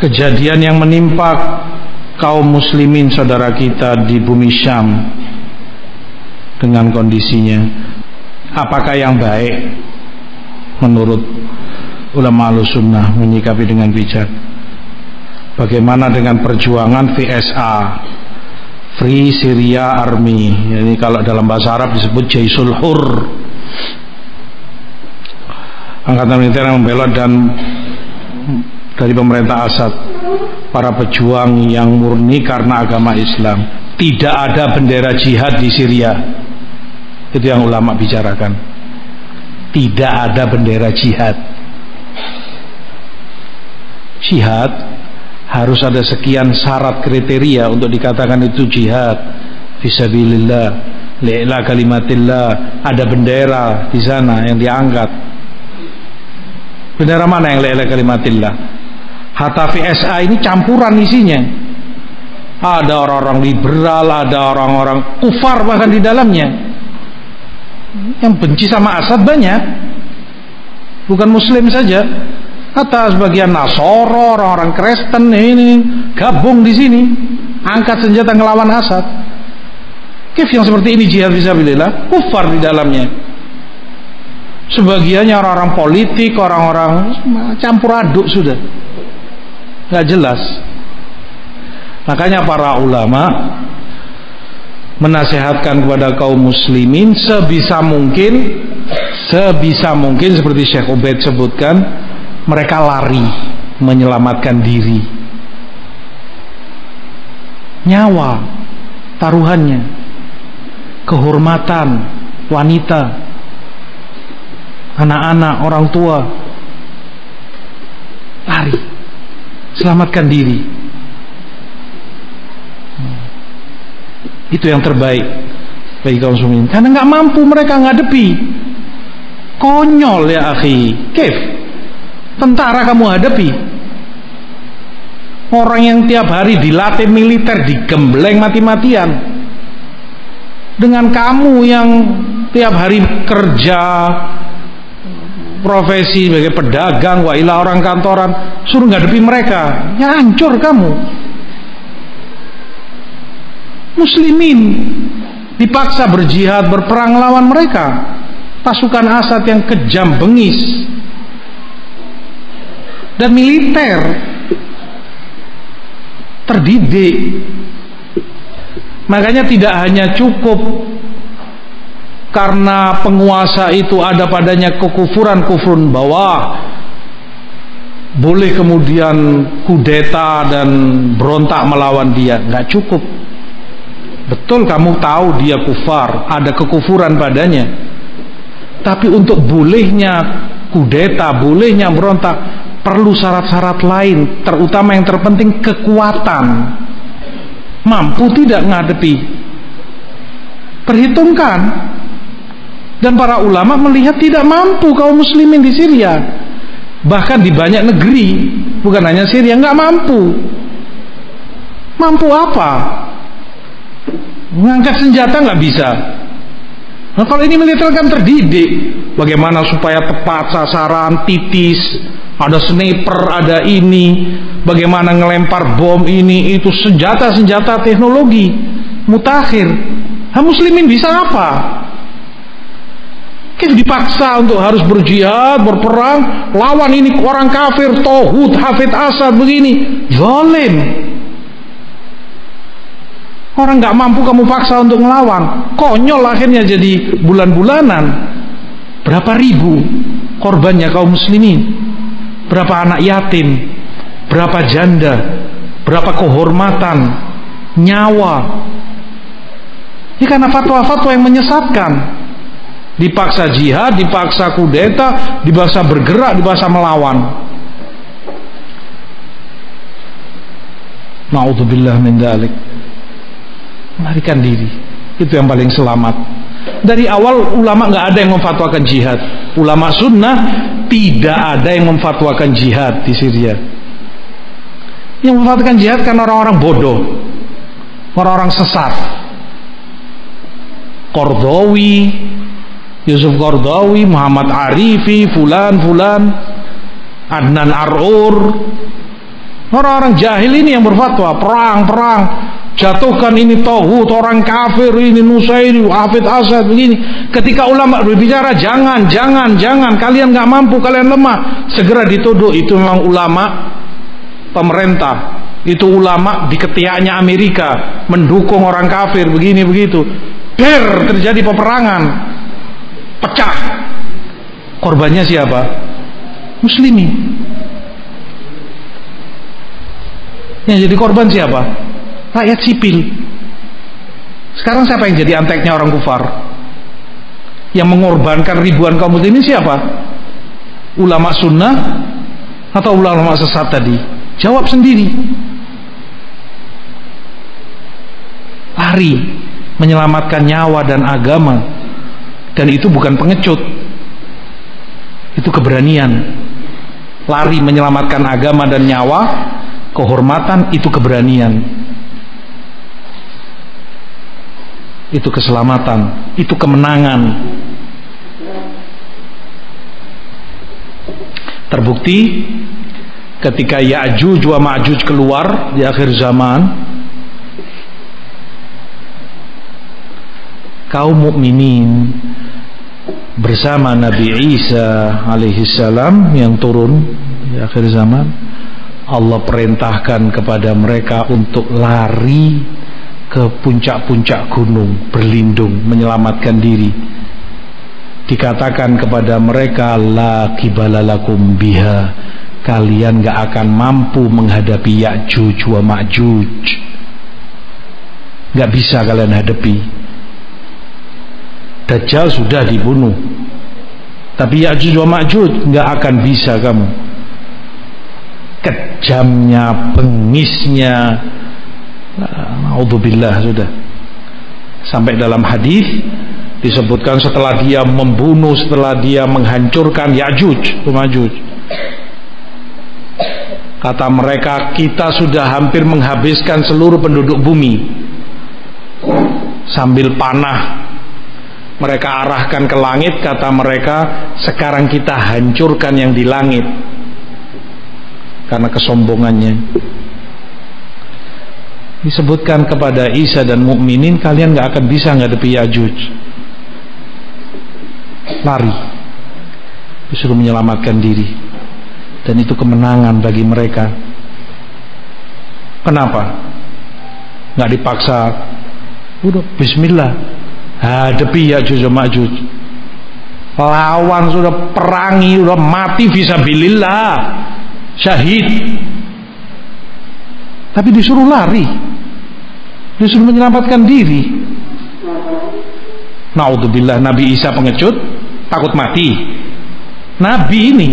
kejadian yang menimpa kaum muslimin saudara kita di bumi Syam. Dengan kondisinya apakah yang baik menurut ulama sunnah menyikapi dengan bijak? Bagaimana dengan perjuangan VSA Free Syria Army? Jadi kalau dalam bahasa Arab disebut Jaisul Hur. Angkatan militer yang membela dan dari pemerintah Asad para pejuang yang murni karena agama Islam. Tidak ada bendera jihad di Syria. Itu yang ulama bicarakan. Tidak ada bendera jihad. Jihad harus ada sekian syarat kriteria untuk dikatakan itu jihad. Fisabilillah li'la kalimatillah. Ada bendera di sana yang diangkat. Bendera mana yang li'la kalimatillah Hatta VSA ini campuran isinya. Ada orang-orang liberal, ada orang-orang kufar bahkan di dalamnya. Yang benci sama Asad banyak. Bukan muslim saja. Hatta sebagian Nasoro, orang-orang Kristen ini gabung di sini, angkat senjata ngelawan Asad. Kif yang seperti ini jihad fisabilillah, kufar di dalamnya. Sebagiannya orang-orang politik, orang-orang campur aduk sudah nggak jelas. Makanya para ulama menasehatkan kepada kaum muslimin sebisa mungkin sebisa mungkin seperti Syekh Ubaid sebutkan mereka lari menyelamatkan diri. Nyawa taruhannya kehormatan wanita anak-anak orang tua lari selamatkan diri. Itu yang terbaik bagi kaum muslimin. Karena nggak mampu mereka ngadepi. Konyol ya akhi. Kef. Tentara kamu hadapi orang yang tiap hari dilatih militer digembleng mati-matian. Dengan kamu yang tiap hari kerja profesi sebagai pedagang, wailah orang kantoran, suruh ngadepi mereka, ya hancur kamu. Muslimin dipaksa berjihad, berperang lawan mereka. Pasukan Asad yang kejam, bengis. Dan militer terdidik. Makanya tidak hanya cukup karena penguasa itu ada padanya kekufuran kufrun bawah. Boleh kemudian kudeta dan berontak melawan dia. Nggak cukup. Betul kamu tahu dia kufar ada kekufuran padanya. Tapi untuk bolehnya kudeta bolehnya berontak perlu syarat-syarat lain terutama yang terpenting kekuatan. Mampu tidak ngadepi? Perhitungkan dan para ulama melihat tidak mampu kaum muslimin di Syria. Bahkan di banyak negeri, bukan hanya Syria, nggak mampu. Mampu apa? Mengangkat senjata nggak bisa. Nah kalau ini militer kan terdidik, bagaimana supaya tepat sasaran, titis, ada sniper, ada ini, bagaimana ngelempar bom ini, itu senjata-senjata teknologi mutakhir. Nah, muslimin bisa apa? Dipaksa untuk harus berjihad, berperang, lawan ini orang kafir, tohut, hafid asad begini, zalim. Orang nggak mampu kamu paksa untuk melawan, konyol akhirnya jadi bulan-bulanan. Berapa ribu korbannya kaum muslimin? Berapa anak yatim? Berapa janda? Berapa kehormatan? Nyawa? Ini karena fatwa-fatwa yang menyesatkan dipaksa jihad, dipaksa kudeta, dipaksa bergerak, dipaksa melawan. Nauzubillah min dalik. Melarikan diri. Itu yang paling selamat. Dari awal ulama nggak ada yang memfatwakan jihad. Ulama sunnah tidak ada yang memfatwakan jihad di Syria. Yang memfatwakan jihad kan orang-orang bodoh. Orang-orang sesat. Kordowi, Yusuf Qardawi, Muhammad Arifi, Fulan, Fulan, Adnan Arur, Orang-orang jahil ini yang berfatwa perang, perang, jatuhkan ini tauhid orang kafir ini Nusairi, Hafid Asad begini. Ketika ulama berbicara jangan, jangan, jangan, kalian nggak mampu, kalian lemah, segera dituduh itu memang ulama pemerintah. Itu ulama di ketiaknya Amerika mendukung orang kafir begini begitu. Der terjadi peperangan, pecah. Korbannya siapa? Muslimin. Yang jadi korban siapa? Rakyat sipil. Sekarang siapa yang jadi anteknya orang kufar? Yang mengorbankan ribuan kaum muslimin siapa? Ulama sunnah atau ulama sesat tadi? Jawab sendiri. Lari menyelamatkan nyawa dan agama. Dan itu bukan pengecut. Itu keberanian. Lari menyelamatkan agama dan nyawa kehormatan itu keberanian itu keselamatan itu kemenangan terbukti ketika Ya'juj wa Ma'juj keluar di akhir zaman kaum mukminin bersama Nabi Isa alaihi salam yang turun di akhir zaman Allah perintahkan kepada mereka untuk lari ke puncak-puncak gunung berlindung menyelamatkan diri. Dikatakan kepada mereka la kibalalakum biha. Kalian gak akan mampu menghadapi Ya'juj wa Ma'juj. Gak bisa kalian hadapi Dajjal sudah dibunuh tapi Ya'juj wa Ma'juj gak akan bisa kamu kejamnya, bengisnya. Alhamdulillah sudah. Sampai dalam hadis disebutkan setelah dia membunuh, setelah dia menghancurkan Ya'juj, Ma'juj. Kata mereka, kita sudah hampir menghabiskan seluruh penduduk bumi. Sambil panah mereka arahkan ke langit, kata mereka, sekarang kita hancurkan yang di langit. Karena kesombongannya. Disebutkan kepada Isa dan mukminin kalian nggak akan bisa ngadepi Yajuj. Lari. Disuruh menyelamatkan diri. Dan itu kemenangan bagi mereka. Kenapa? Nggak dipaksa. Udah Bismillah hadapi Yajuj dan Majuj lawan sudah perangi sudah mati visabilillah. Syahid. Tapi disuruh lari. Disuruh menyelamatkan diri. Naudzubillah Nabi Isa pengecut takut mati. Nabi ini.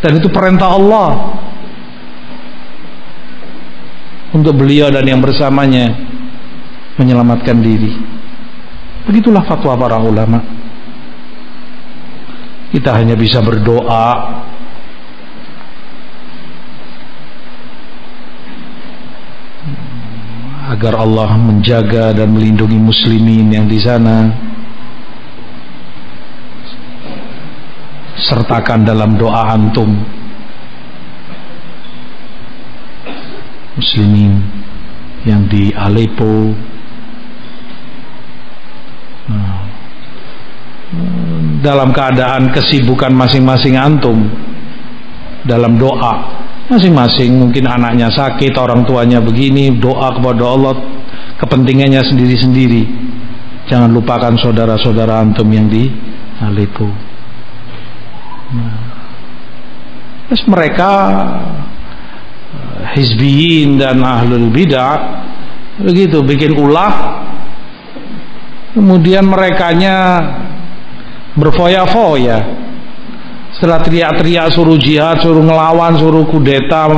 Dan itu perintah Allah. Untuk beliau dan yang bersamanya menyelamatkan diri. Begitulah fatwa para ulama. Kita hanya bisa berdoa. Agar Allah menjaga dan melindungi muslimin yang di sana. Sertakan dalam doa antum. Muslimin yang di Aleppo dalam keadaan kesibukan masing-masing antum dalam doa Masing-masing mungkin anaknya sakit, orang tuanya begini, doa kepada Allah kepentingannya sendiri-sendiri. Jangan lupakan saudara-saudara antum yang di Aleppo. Nah. Terus mereka hizbiyin dan ahlul bidah begitu bikin ulah kemudian merekanya berfoya-foya setelah teriak-teriak suruh jihad, suruh ngelawan, suruh kudeta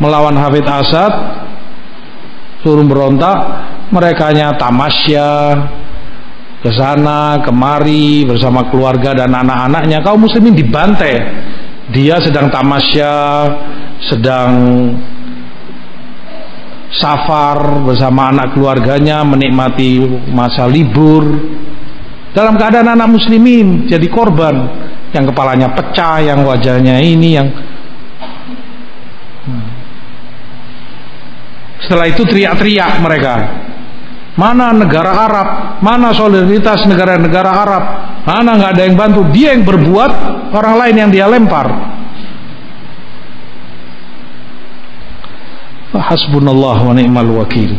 melawan Hafid Asad, suruh berontak, mereka nya tamasya ke sana, kemari bersama keluarga dan anak-anaknya. Kaum muslimin dibantai. Dia sedang tamasya, sedang safar bersama anak keluarganya menikmati masa libur dalam keadaan anak muslimin jadi korban yang kepalanya pecah, yang wajahnya ini, yang setelah itu teriak-teriak mereka. Mana negara Arab? Mana solidaritas negara-negara Arab? Mana nggak ada yang bantu? Dia yang berbuat, orang lain yang dia lempar. Hasbunallah wa ni'mal wakil.